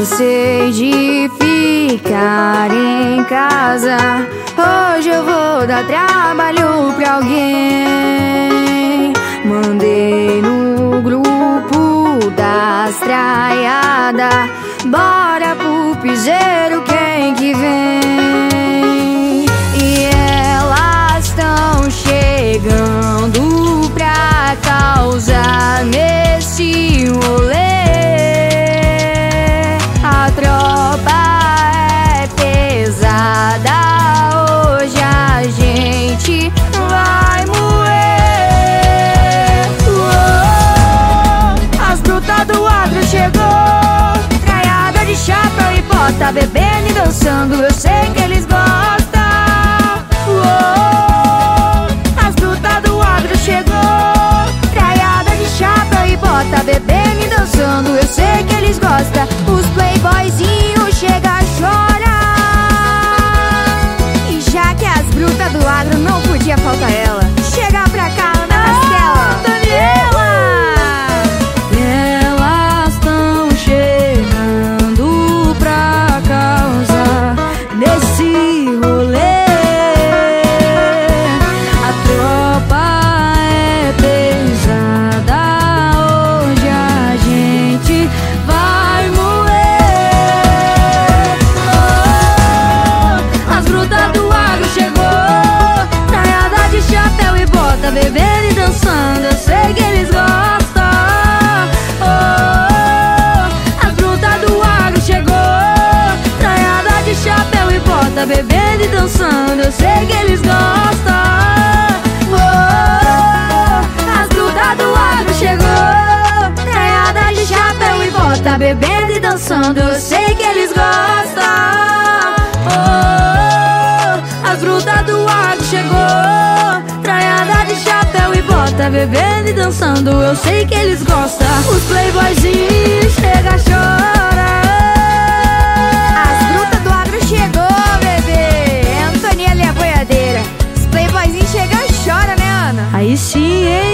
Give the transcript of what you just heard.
Cansei de ficar em casa. Hoje eu vou dar trabalho pra alguém. Mandei no grupo das traiadas. Bora pro piseiro, quem que vem? Bota, bebendo e dançando, eu sei que eles gostam. Uou, as brutas do agro chegou, traiada de chapéu e bota, bebendo e dançando, eu sei que eles gostam. Os playboyzinhos chega a chorar. E já que as brutas do agro não podia faltar ela, e bota, bebendo e dançando, eu sei que eles gostam. Oh, as brutas do agro chegou, traiada de chapéu e bota, bebendo e dançando, eu sei que eles gostam. Oh, as brutas do agro chegou, traiada de chapéu e bota, bebendo e dançando, eu sei que eles gostam. Os playboyzinhos. Aí sim, hein?